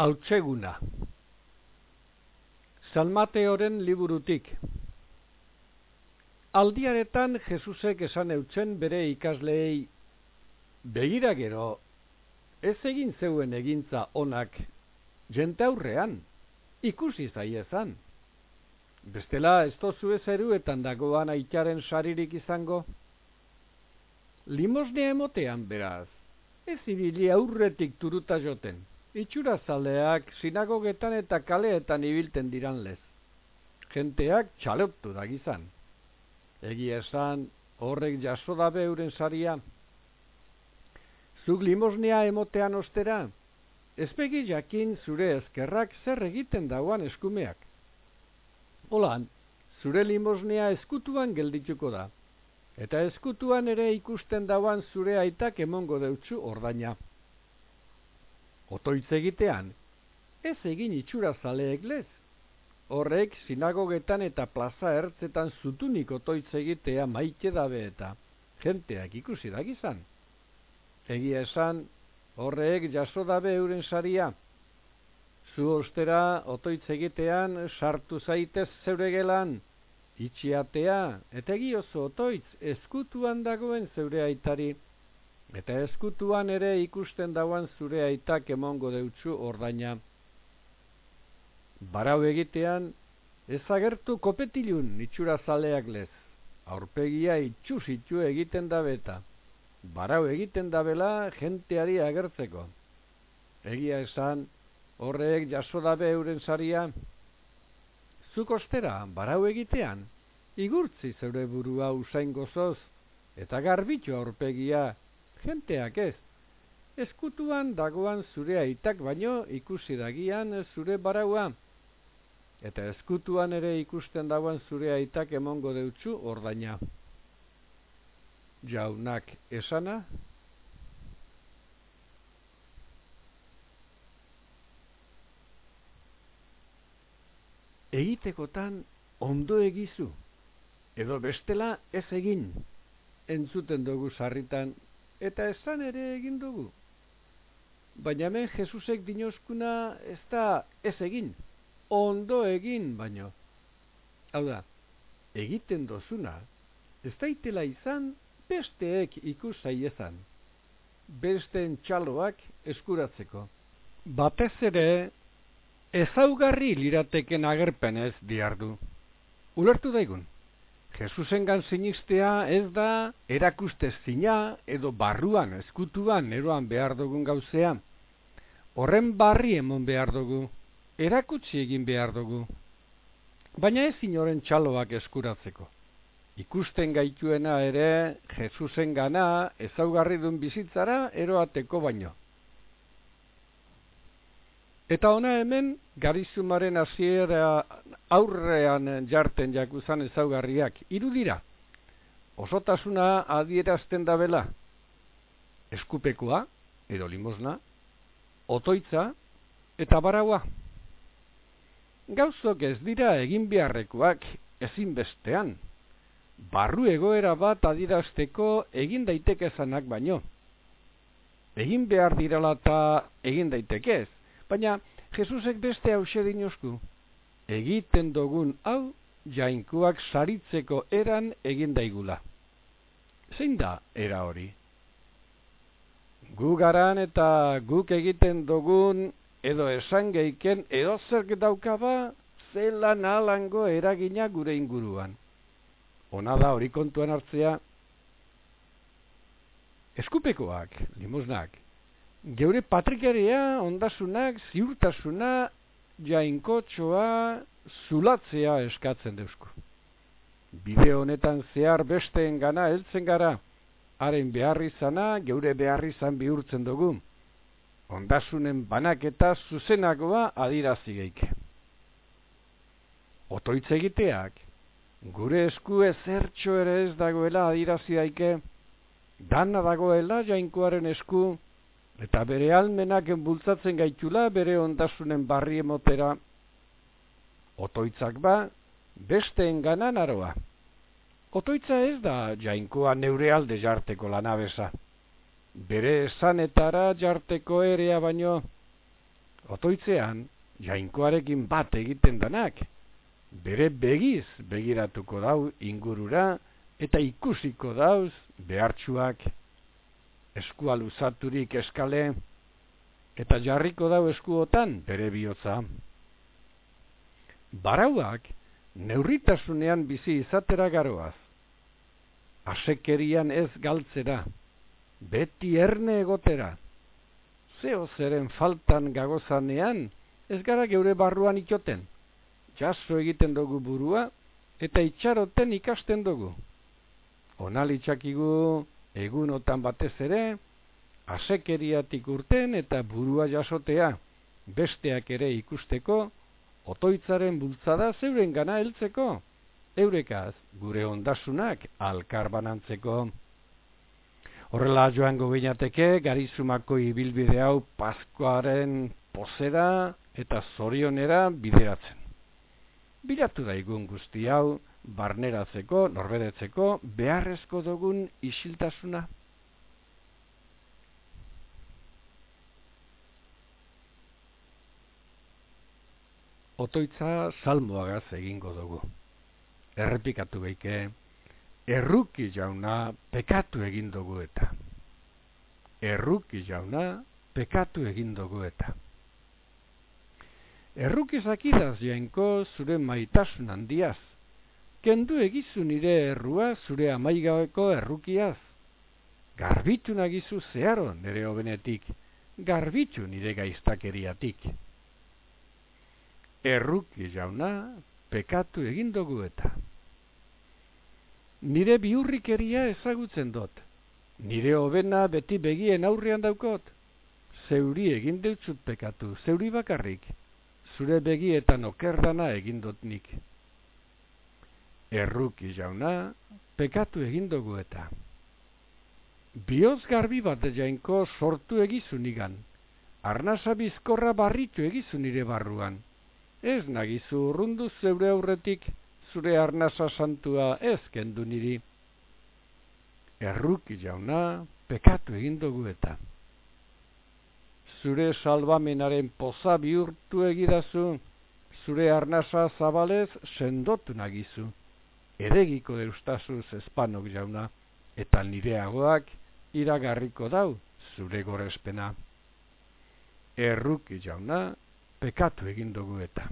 Hautseguna San Mateoren liburutik Aldiaretan Jesusek esan eutzen bere ikasleei Begira gero, ez egin zeuen egintza onak jente aurrean, ikusi zaiezan. Bestela ez tozu ez eruetan dagoan aitaren saririk izango. Limosnea emotean beraz, ez ibili aurretik turuta joten itxura zaleak sinagogetan eta kaleetan ibilten diran lez. Genteak txaloptu da gizan. Egi esan, horrek jaso dabe euren saria. Zug limosnea emotean ostera, ezpegi jakin zure ezkerrak zer egiten dauan eskumeak. Holan, zure limosnea eskutuan geldituko da, eta eskutuan ere ikusten dauan zure aitak emongo deutzu ordaina otoitz egitean, ez egin itxura zaleek lez. Horrek, sinagogetan eta plaza ertzetan zutunik otoitz egitea maite dabe eta jenteak ikusi dagizan. Egia esan, horrek jaso dabe euren saria. Zu ostera otoitz egitean sartu zaitez zeure gelan, itxiatea, eta egiozo otoitz eskutuan dagoen zeure aitari, Eta eskutuan ere ikusten dauan zure aitak emongo deutzu ordaina. Barau egitean, ezagertu kopetilun itxura zaleak lez. Aurpegia itxu zitu egiten dabeta. Barau egiten dabela jenteari agertzeko. Egia esan, horrek jaso dabe euren saria. Zuk ostera, barau egitean, igurtzi zeure burua usain gozoz, eta garbitu aurpegia, jenteak ez. Eskutuan dagoan zure aitak baino ikusi dagian zure baraua. Eta eskutuan ere ikusten dagoan zure aitak emongo deutzu ordaina. Jaunak esana. Egitekotan ondo egizu. Edo bestela ez egin. Entzuten dugu sarritan eta esan ere egin dugu. Baina hemen Jesusek dinoskuna ez da ez egin, ondo egin baino. Hau da, egiten dozuna, ez daitela izan besteek ikusai ezan, besteen txaloak eskuratzeko. Batez ere, ezaugarri lirateken agerpenez diardu. Ulertu daigun. Jesusengan sinistea ez da erakuste zina edo barruan eskutuan eroan behar dugun gauzea. Horren barri emon behar dugu, erakutsi egin behar dugu. Baina ez inoren txaloak eskuratzeko. Ikusten gaituena ere Jesusen gana ezaugarri dun bizitzara eroateko baino. Eta ona hemen, garizumaren hasiera aurrean jarten jakuzan ezaugarriak, irudira. Osotasuna adierazten da bela. Eskupekoa, edo limosna, otoitza, eta baraua. Gauzok ez dira egin beharrekoak ezin bestean. Barru egoera bat adirazteko egin daiteke zanak baino. Egin behar dirala eta egin daitekez Baina, Jesusek beste hause dinosku. Egiten dugun hau, jainkuak saritzeko eran egin daigula. Zein da era hori? Gu garan eta guk egiten dugun edo esan geiken edo zerk daukaba zela nahalango eragina gure inguruan. Ona da hori kontuan hartzea. Eskupekoak, limuznak, geure patrikeria ondasunak ziurtasuna jainkotxoa zulatzea eskatzen deusku. Bide honetan zehar besteen gana heltzen gara, haren beharrizana geure beharrizan bihurtzen dugu. Ondasunen banaketa zuzenagoa adirazi geike. Otoitz egiteak, gure esku ezertxo ere ez dagoela adirazi daike, dana dagoela jainkoaren esku, eta bere almenak bultzatzen gaitula bere ondasunen barri emotera. Otoitzak ba, beste enganan aroa. Otoitza ez da jainkoa neure alde jarteko lanabesa. Bere esanetara jarteko erea baino, otoitzean, jainkoarekin bat egiten danak, bere begiz begiratuko dau ingurura, eta ikusiko dauz behartsuak eskua luzaturik eskale, eta jarriko dau eskuotan bere bihotza. Barauak neurritasunean bizi izatera garoaz. Asekerian ez galtzera, beti erne egotera. Zeo zeren faltan gagozanean, ez gara geure barruan ikoten. Jaso egiten dugu burua, eta itxaroten ikasten dugu. Onalitzakigu egunotan batez ere, asekeriatik urten eta burua jasotea, besteak ere ikusteko, otoitzaren bultzada zeuren gana heltzeko, eurekaz gure ondasunak alkarbanantzeko. Horrela joango geinateke, garizumako ibilbide hau paskoaren posera eta zorionera bideratzen. Bilatu daigun guzti hau, barneratzeko, norbedetzeko, beharrezko dugun isiltasuna. otoitza salmoagaz egingo dugu. Errepikatu beike, erruki jauna pekatu egin dugu eta. Erruki jauna pekatu egin dugu eta. Erruki zakidaz jainko zure maitasun handiaz. Kendu egizu nire errua zure amaigabeko errukiaz. Garbitu nagizu zeharo nire hobenetik. Garbitu nire gaiztakeriatik erruki jauna, pekatu egin dugu eta. Nire biurrikeria ezagutzen dut. Nire hobena beti begien aurrean daukot. Zeuri egin deutzut pekatu, zeuri bakarrik. Zure begietan okerdana egin dut nik. Erruki jauna, pekatu egin dugu eta. Bioz garbi bat jainko sortu egizunigan. Arnasa bizkorra barritu egizun nire barruan ez nagizu urrundu zeure aurretik zure arnasa santua ez kendu niri. Erruki jauna, pekatu egin dugu eta. Zure salvamenaren poza bihurtu egidazu, zure arnasa zabalez sendotu nagizu. Eregiko deustazuz espanok jauna, eta nireagoak iragarriko dau zure gorespena. Erruki jauna, pekatu egin dugu eta.